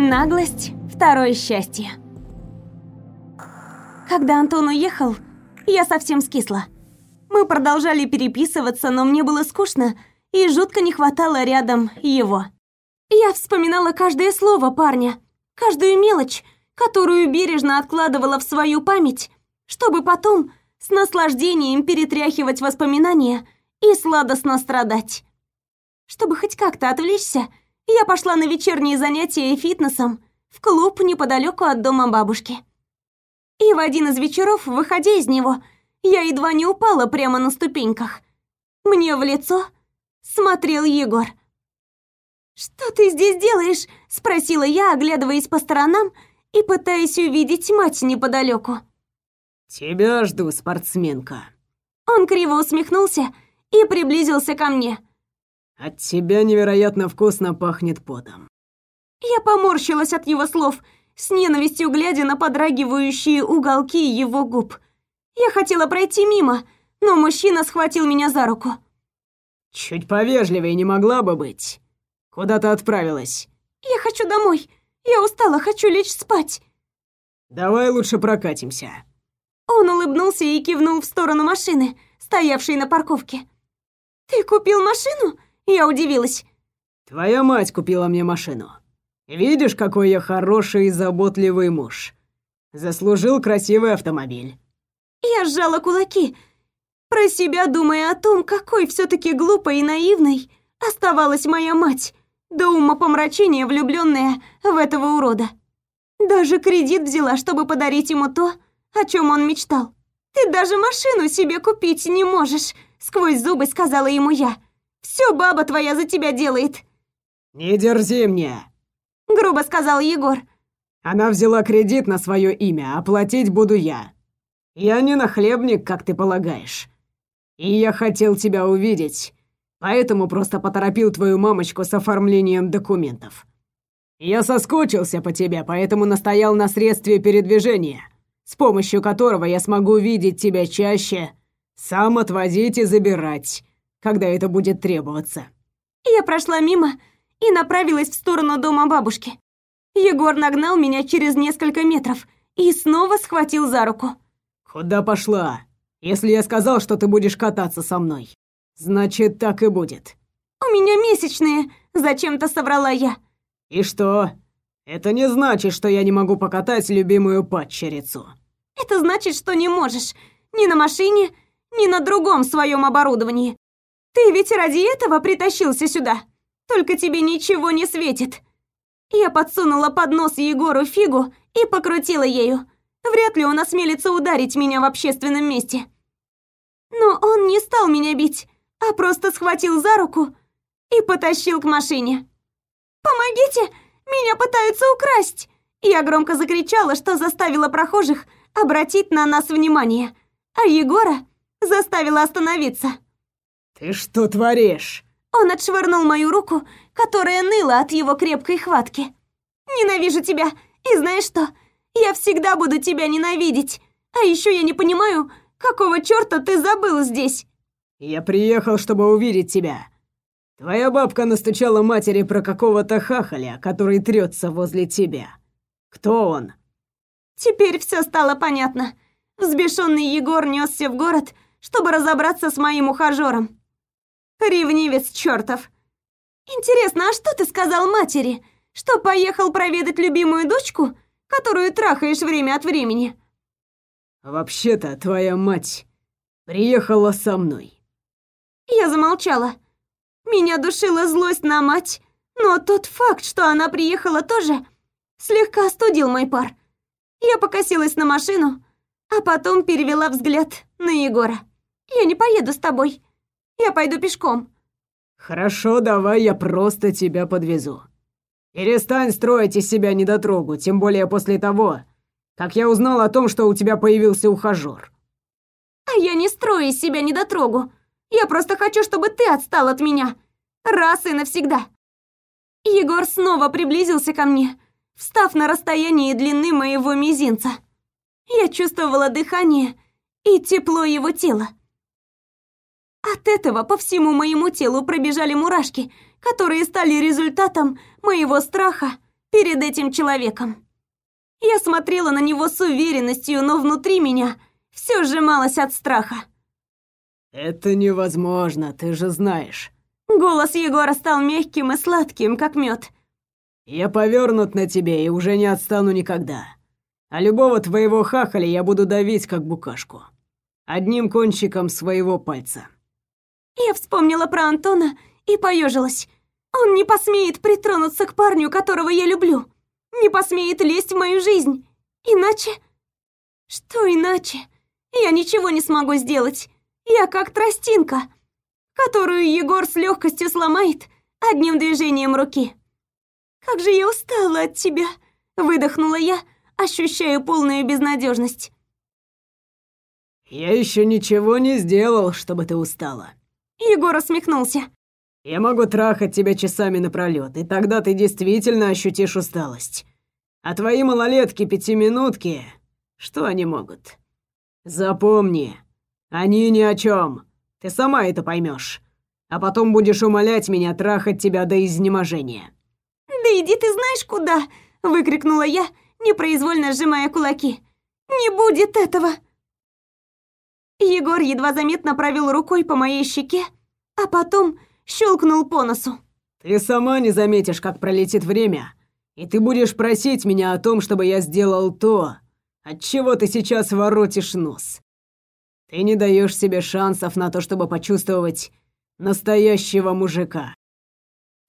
Наглость – второе счастье. Когда Антон уехал, я совсем скисла. Мы продолжали переписываться, но мне было скучно и жутко не хватало рядом его. Я вспоминала каждое слово парня, каждую мелочь, которую бережно откладывала в свою память, чтобы потом с наслаждением перетряхивать воспоминания и сладостно страдать. Чтобы хоть как-то отвлечься, я пошла на вечерние занятия фитнесом в клуб неподалеку от дома бабушки. И в один из вечеров, выходя из него, я едва не упала прямо на ступеньках. Мне в лицо смотрел Егор. «Что ты здесь делаешь?» – спросила я, оглядываясь по сторонам и пытаясь увидеть мать неподалеку. «Тебя жду, спортсменка». Он криво усмехнулся и приблизился ко мне. «От тебя невероятно вкусно пахнет потом». Я поморщилась от его слов, с ненавистью глядя на подрагивающие уголки его губ. Я хотела пройти мимо, но мужчина схватил меня за руку. «Чуть повежливее не могла бы быть. Куда ты отправилась?» «Я хочу домой. Я устала, хочу лечь спать». «Давай лучше прокатимся». Он улыбнулся и кивнул в сторону машины, стоявшей на парковке. «Ты купил машину?» Я удивилась. «Твоя мать купила мне машину. Видишь, какой я хороший и заботливый муж. Заслужил красивый автомобиль». Я сжала кулаки, про себя думая о том, какой все таки глупой и наивной оставалась моя мать, до ума помрачения влюбленная в этого урода. Даже кредит взяла, чтобы подарить ему то, о чем он мечтал. «Ты даже машину себе купить не можешь», — сквозь зубы сказала ему я. «Все баба твоя за тебя делает». «Не дерзи мне», — грубо сказал Егор. «Она взяла кредит на свое имя, а платить буду я. Я не нахлебник, как ты полагаешь. И я хотел тебя увидеть, поэтому просто поторопил твою мамочку с оформлением документов. Я соскучился по тебе, поэтому настоял на средстве передвижения» с помощью которого я смогу видеть тебя чаще, сам отвозить и забирать, когда это будет требоваться». Я прошла мимо и направилась в сторону дома бабушки. Егор нагнал меня через несколько метров и снова схватил за руку. «Куда пошла? Если я сказал, что ты будешь кататься со мной, значит, так и будет». «У меня месячные», — зачем-то соврала я. «И что? Это не значит, что я не могу покатать любимую падчерицу. Это значит, что не можешь. Ни на машине, ни на другом своем оборудовании. Ты ведь ради этого притащился сюда. Только тебе ничего не светит. Я подсунула под нос Егору фигу и покрутила ею. Вряд ли он осмелится ударить меня в общественном месте. Но он не стал меня бить, а просто схватил за руку и потащил к машине. «Помогите! Меня пытаются украсть!» Я громко закричала, что заставила прохожих обратить на нас внимание, а Егора заставила остановиться. «Ты что творишь?» Он отшвырнул мою руку, которая ныла от его крепкой хватки. «Ненавижу тебя, и знаешь что? Я всегда буду тебя ненавидеть. А еще я не понимаю, какого черта ты забыл здесь?» «Я приехал, чтобы увидеть тебя. Твоя бабка настучала матери про какого-то хахаля, который трется возле тебя. Кто он?» Теперь все стало понятно. Взбешенный Егор несся в город, чтобы разобраться с моим ухажером. Ревнивец чертов. Интересно, а что ты сказал матери? Что поехал проведать любимую дочку, которую трахаешь время от времени? Вообще-то твоя мать приехала со мной. Я замолчала. Меня душила злость на мать, но тот факт, что она приехала тоже, слегка остудил мой пар. Я покосилась на машину, а потом перевела взгляд на Егора. «Я не поеду с тобой. Я пойду пешком». «Хорошо, давай я просто тебя подвезу. Перестань строить из себя недотрогу, тем более после того, как я узнал о том, что у тебя появился ухажёр». «А я не строю из себя недотрогу. Я просто хочу, чтобы ты отстал от меня. Раз и навсегда». Егор снова приблизился ко мне, встав на расстоянии длины моего мизинца. Я чувствовала дыхание и тепло его тела. От этого по всему моему телу пробежали мурашки, которые стали результатом моего страха перед этим человеком. Я смотрела на него с уверенностью, но внутри меня все сжималось от страха. «Это невозможно, ты же знаешь». Голос Егора стал мягким и сладким, как мед. «Я повернут на тебе и уже не отстану никогда. А любого твоего хахаля я буду давить, как букашку. Одним кончиком своего пальца». Я вспомнила про Антона и поежилась. Он не посмеет притронуться к парню, которого я люблю. Не посмеет лезть в мою жизнь. Иначе... Что иначе? Я ничего не смогу сделать. Я как тростинка, которую Егор с легкостью сломает одним движением руки. Как же я устала от тебя, выдохнула я, ощущая полную безнадежность. Я еще ничего не сделал, чтобы ты устала. Егор усмехнулся. Я могу трахать тебя часами напролёт, и тогда ты действительно ощутишь усталость. А твои малолетки пятиминутки, что они могут? Запомни, они ни о чем. Ты сама это поймешь. А потом будешь умолять меня трахать тебя до изнеможения. Да иди ты знаешь куда, выкрикнула я, непроизвольно сжимая кулаки. Не будет этого. Егор едва заметно провел рукой по моей щеке, а потом щелкнул по носу. Ты сама не заметишь, как пролетит время, и ты будешь просить меня о том, чтобы я сделал то, от чего ты сейчас воротишь нос. Ты не даешь себе шансов на то, чтобы почувствовать настоящего мужика.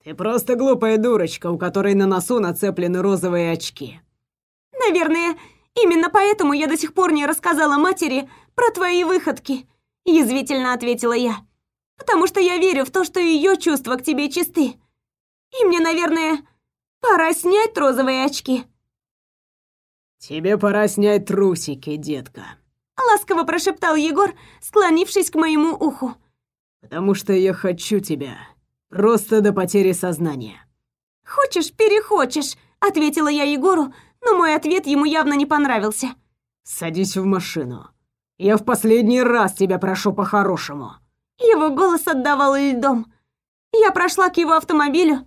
Ты просто глупая дурочка, у которой на носу нацеплены розовые очки. Наверное, именно поэтому я до сих пор не рассказала матери про твои выходки, язвительно ответила я потому что я верю в то, что ее чувства к тебе чисты. И мне, наверное, пора снять розовые очки. Тебе пора снять трусики, детка. Ласково прошептал Егор, склонившись к моему уху. Потому что я хочу тебя. Просто до потери сознания. Хочешь, перехочешь, ответила я Егору, но мой ответ ему явно не понравился. Садись в машину. Я в последний раз тебя прошу по-хорошему. Его голос отдавал льдом. Я прошла к его автомобилю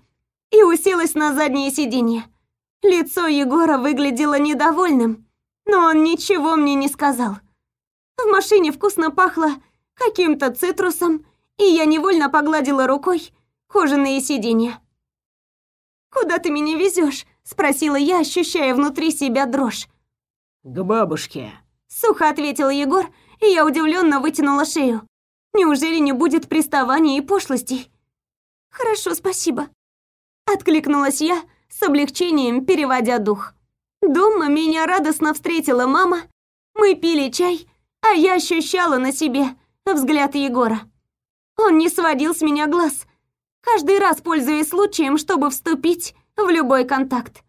и уселась на заднее сиденье. Лицо Егора выглядело недовольным, но он ничего мне не сказал. В машине вкусно пахло каким-то цитрусом, и я невольно погладила рукой кожаные сиденья. «Куда ты меня везешь? спросила я, ощущая внутри себя дрожь. «К бабушке», — сухо ответил Егор, и я удивленно вытянула шею. Неужели не будет приставаний и пошлостей? Хорошо, спасибо. Откликнулась я с облегчением, переводя дух. Дома меня радостно встретила мама. Мы пили чай, а я ощущала на себе взгляд Егора. Он не сводил с меня глаз, каждый раз пользуясь случаем, чтобы вступить в любой контакт.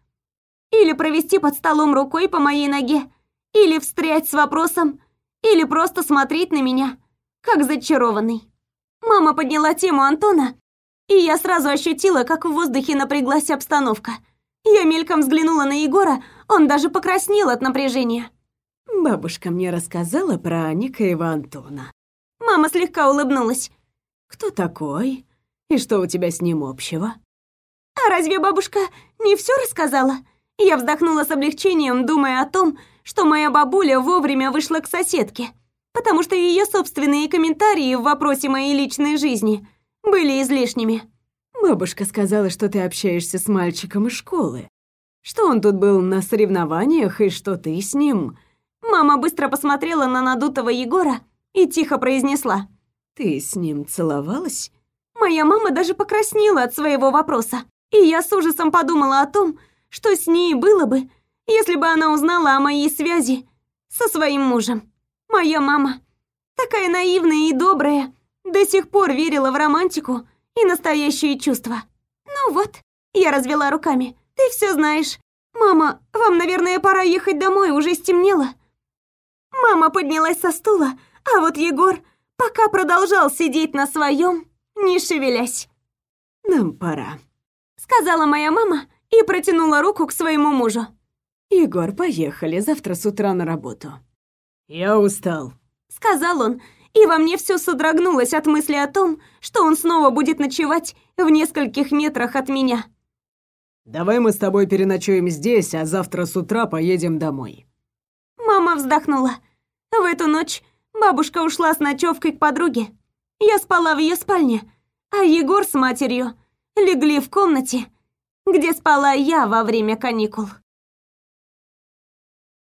Или провести под столом рукой по моей ноге, или встрять с вопросом, или просто смотреть на меня – как зачарованный. Мама подняла тему Антона, и я сразу ощутила, как в воздухе напряглась обстановка. Я мельком взглянула на Егора, он даже покраснел от напряжения. Бабушка мне рассказала про некоего Антона. Мама слегка улыбнулась. Кто такой? И что у тебя с ним общего? А разве бабушка не все рассказала? Я вздохнула с облегчением, думая о том, что моя бабуля вовремя вышла к соседке потому что ее собственные комментарии в вопросе моей личной жизни были излишними. Бабушка сказала, что ты общаешься с мальчиком из школы. Что он тут был на соревнованиях и что ты с ним. Мама быстро посмотрела на надутого Егора и тихо произнесла: "Ты с ним целовалась?" Моя мама даже покраснела от своего вопроса, и я с ужасом подумала о том, что с ней было бы, если бы она узнала о моей связи со своим мужем. Моя мама, такая наивная и добрая, до сих пор верила в романтику и настоящие чувства. Ну вот, я развела руками. Ты все знаешь. Мама, вам, наверное, пора ехать домой, уже стемнело. Мама поднялась со стула, а вот Егор пока продолжал сидеть на своем, не шевелясь. Нам пора, сказала моя мама и протянула руку к своему мужу. Егор, поехали завтра с утра на работу. «Я устал», — сказал он, и во мне все содрогнулось от мысли о том, что он снова будет ночевать в нескольких метрах от меня. Давай мы с тобой переночуем здесь, а завтра с утра поедем домой. Мама вздохнула. В эту ночь бабушка ушла с ночевкой к подруге. Я спала в ее спальне, а Егор с матерью легли в комнате, где спала я во время каникул.